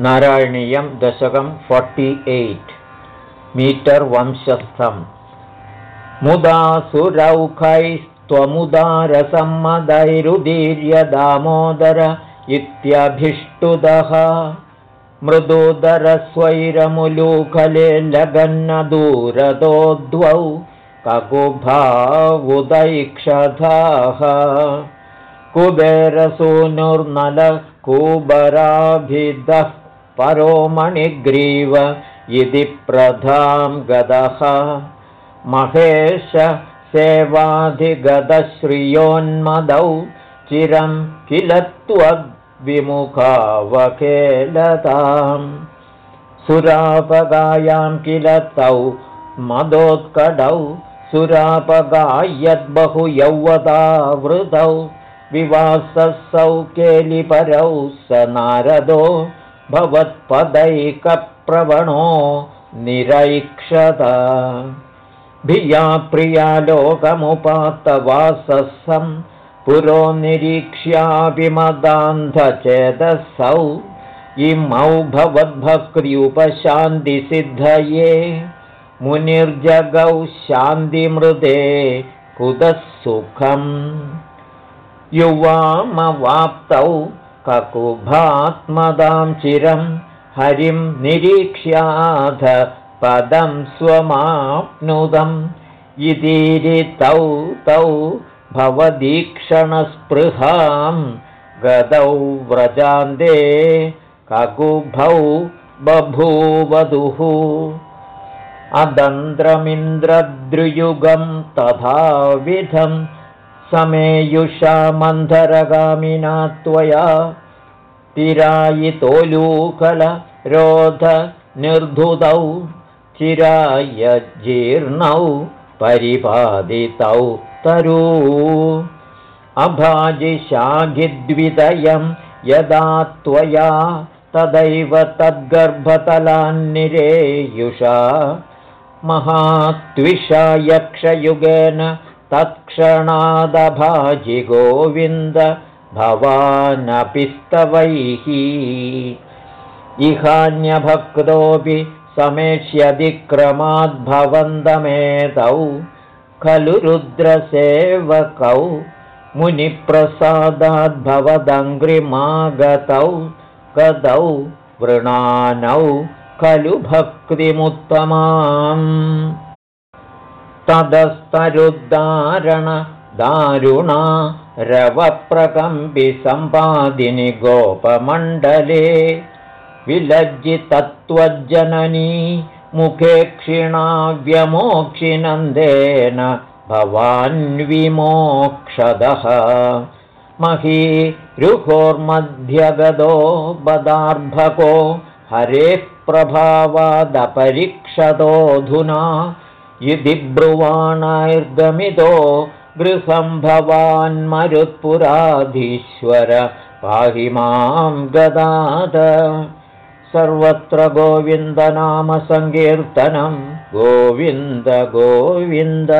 नारायणीयं दशकं forty eight metre वंशस्थम्। मुदा सुरौखैस्त्वमुदारसम्मदैरुदीर्यदामोदर इत्यभिष्टुदः। मृदुदरस्वैरमुलूखले लगन्नदूरदोद्वौ ककुभावुदैक्षधाः। कुबेरसूनुर्नलः कुबराभिदः परो मणिग्रीव इति प्रधां गदः। महेश सेवाधिगतश्रियोन्मदौ चिरं किल त्वद्विमुखावकेलताम् सुरापगायां किल तौ मदोत्कडौ सुरापगायद्बहु यौवतावृतौ विवाससौ केलिपरौ स नारदो भवत्पदैकप्रवणो निरैक्षत। भिया प्रिया लोकमुपात्तवाससं पुरो निरीक्ष्याभिमदान्धचेदसौ। इमौ भवद्भक्त्युपशान्तिसिद्धये। मुनिर्जगौ शान्तिमृदे कुतः सुखम्। युवामवाप्तौ ककुभात्मदां चिरं हरिं निरीक्ष्याध पदं स्वमाप्नुदम् इतीरितौ तौ भवदीक्षणस्पृहां गदौ व्रजान्ते ककुभौ बभूवधुः। अदन्द्रमिन्द्रद्रुयुगं तथाविधम् समेयुषा मन्धरगामिना त्वया तिरायितोलूकलरोधनिर्धुतौ चिराय जीर्णौ परिपादितौ तरु। अभाजिशाघिद्विदयं यदा त्वया तदैव तद्गर्भतलान्निरेयुषा। महात्विषा यक्षयुगेन तत्क्षणादभाजि गोविन्द भवानपिस्तवैः। इहान्यभक्तोऽपि समेष्यधिक्रमाद्भवन्तमेतौ खलु रुद्रसेवकौ मुनिप्रसादाद्भवदङ्घ्रिमागतौ गदौ वृणानौ खलु भक्तिमुत्तमाम् तदस्तरुद्धारणदारुणा रवप्रकम्बिसम्पादिनि गोपमण्डले विलज्जितत्त्वज्जननी मुखे क्षीणाव्यमोक्षिनन्देन भवान्विमोक्षदः। मही रुहोर्मध्यगदो बदार्भको हरेः प्रभावादपरीक्षतोऽधुना यदि ब्रुवाणैर्गमितो गृहं भवान्मरुत्पुराधीश्वर पाहि मां गदाद सर्वत्र गोविन्दनामसङ्कीर्तनं गोविन्द गोविन्द